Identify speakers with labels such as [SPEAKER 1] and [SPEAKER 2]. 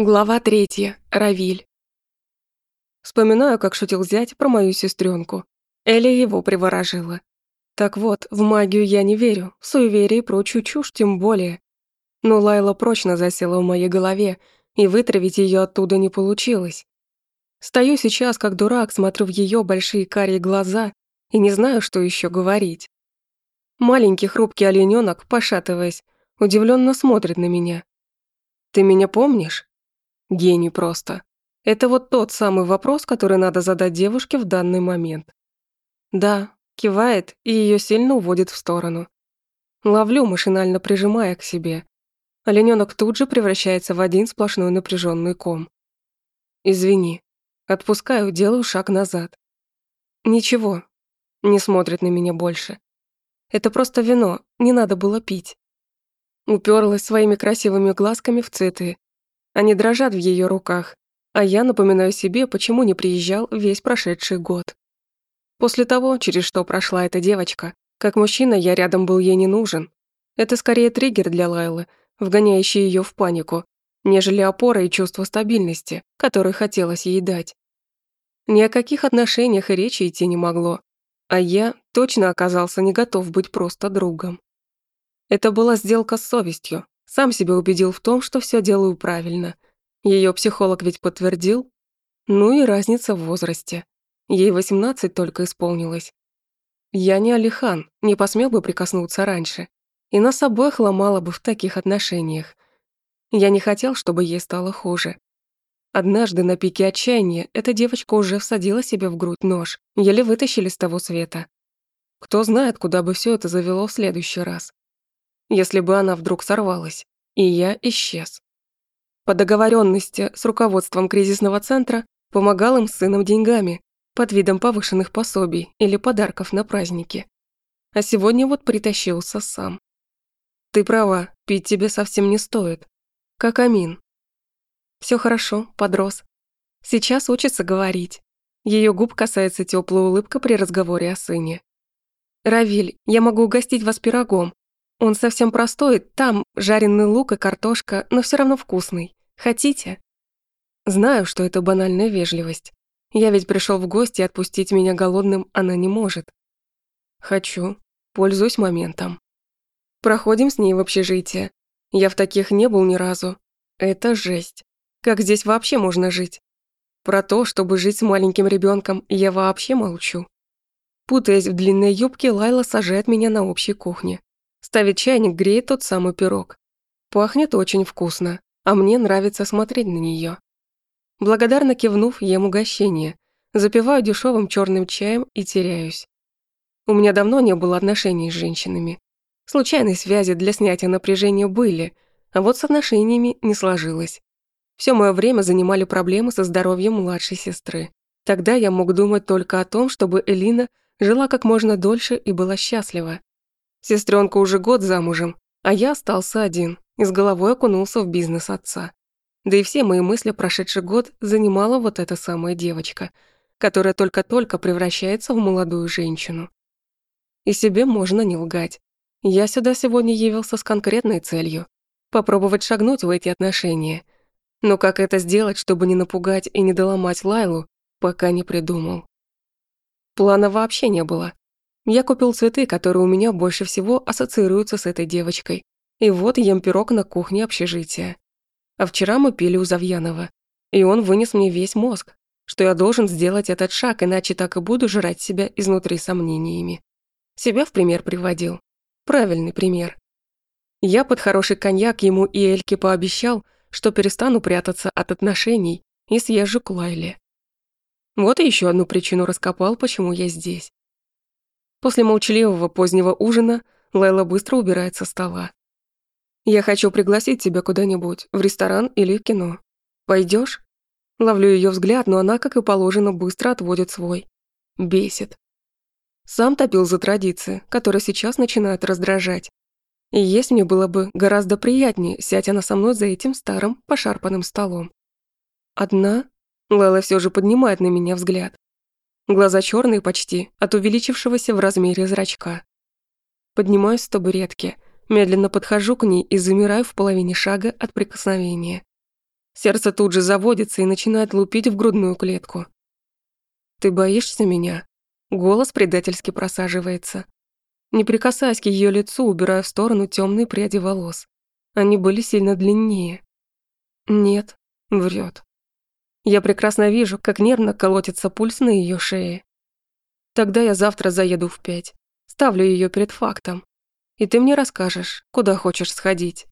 [SPEAKER 1] Глава третья. Равиль. Вспоминаю, как шутил зять про мою сестренку. Эля его приворожила. Так вот, в магию я не верю, в суеверие и прочую чушь тем более. Но Лайла прочно засела в моей голове, и вытравить ее оттуда не получилось. Стою сейчас, как дурак, смотрю в ее большие карие глаза и не знаю, что еще говорить. Маленький хрупкий олененок, пошатываясь, удивленно смотрит на меня. «Ты меня помнишь?» Гений просто. Это вот тот самый вопрос, который надо задать девушке в данный момент. Да, кивает и ее сильно уводит в сторону. Ловлю, машинально прижимая к себе. Оленёнок тут же превращается в один сплошной напряженный ком. Извини. Отпускаю, делаю шаг назад. Ничего. Не смотрит на меня больше. Это просто вино, не надо было пить. Уперлась своими красивыми глазками в цветы, они дрожат в ее руках, а я напоминаю себе, почему не приезжал весь прошедший год. После того, через что прошла эта девочка, как мужчина я рядом был ей не нужен. Это скорее триггер для Лайлы, вгоняющий ее в панику, нежели опора и чувство стабильности, которое хотелось ей дать. Ни о каких отношениях и речи идти не могло, а я точно оказался не готов быть просто другом. Это была сделка с совестью, сам себя убедил в том, что все делаю правильно. Ее психолог ведь подтвердил. Ну и разница в возрасте. Ей 18 только исполнилось. Я не Алихан, не посмел бы прикоснуться раньше. И нас обоих ломало бы в таких отношениях. Я не хотел, чтобы ей стало хуже. Однажды на пике отчаяния эта девочка уже всадила себе в грудь нож, еле вытащили с того света. Кто знает, куда бы все это завело в следующий раз если бы она вдруг сорвалась, и я исчез. По договоренности с руководством кризисного центра помогал им с сыном деньгами под видом повышенных пособий или подарков на праздники. А сегодня вот притащился сам. Ты права, пить тебе совсем не стоит. Как Амин. Все хорошо, подрос. Сейчас учится говорить. Ее губ касается теплая улыбка при разговоре о сыне. «Равиль, я могу угостить вас пирогом. Он совсем простой, там жареный лук и картошка, но все равно вкусный. Хотите? Знаю, что это банальная вежливость. Я ведь пришел в гости, отпустить меня голодным она не может. Хочу. Пользуюсь моментом. Проходим с ней в общежитие. Я в таких не был ни разу. Это жесть. Как здесь вообще можно жить? Про то, чтобы жить с маленьким ребенком, я вообще молчу. Путаясь в длинной юбке, Лайла сажает меня на общей кухне. Ставит чайник, греет тот самый пирог. Пахнет очень вкусно, а мне нравится смотреть на нее. Благодарно кивнув, ем угощение, запиваю дешевым черным чаем и теряюсь. У меня давно не было отношений с женщинами. Случайные связи для снятия напряжения были, а вот с отношениями не сложилось. Все мое время занимали проблемы со здоровьем младшей сестры. Тогда я мог думать только о том, чтобы Элина жила как можно дольше и была счастлива. Сестренка уже год замужем, а я остался один и с головой окунулся в бизнес отца. Да и все мои мысли прошедший год занимала вот эта самая девочка, которая только-только превращается в молодую женщину. И себе можно не лгать. Я сюда сегодня явился с конкретной целью – попробовать шагнуть в эти отношения. Но как это сделать, чтобы не напугать и не доломать Лайлу, пока не придумал. Плана вообще не было. Я купил цветы, которые у меня больше всего ассоциируются с этой девочкой. И вот ем пирог на кухне общежития. А вчера мы пили у Завьянова. И он вынес мне весь мозг, что я должен сделать этот шаг, иначе так и буду жрать себя изнутри сомнениями. Себя в пример приводил. Правильный пример. Я под хороший коньяк ему и Эльке пообещал, что перестану прятаться от отношений и съезжу к Лайле. Вот и еще одну причину раскопал, почему я здесь. После молчаливого позднего ужина Лайла быстро убирает со стола. «Я хочу пригласить тебя куда-нибудь, в ресторан или в кино. Пойдешь? Ловлю ее взгляд, но она, как и положено, быстро отводит свой. Бесит. Сам топил за традиции, которые сейчас начинают раздражать. И есть мне было бы гораздо приятнее, сядь она со мной за этим старым пошарпанным столом. Одна Лайла все же поднимает на меня взгляд. Глаза черные почти, от увеличившегося в размере зрачка. Поднимаюсь с табуретки, медленно подхожу к ней и замираю в половине шага от прикосновения. Сердце тут же заводится и начинает лупить в грудную клетку. «Ты боишься меня?» Голос предательски просаживается. Не прикасаясь к ее лицу, убираю в сторону темные пряди волос. Они были сильно длиннее. Нет, врет. Я прекрасно вижу, как нервно колотится пульс на ее шее. Тогда я завтра заеду в пять. Ставлю ее перед фактом. И ты мне расскажешь, куда хочешь сходить.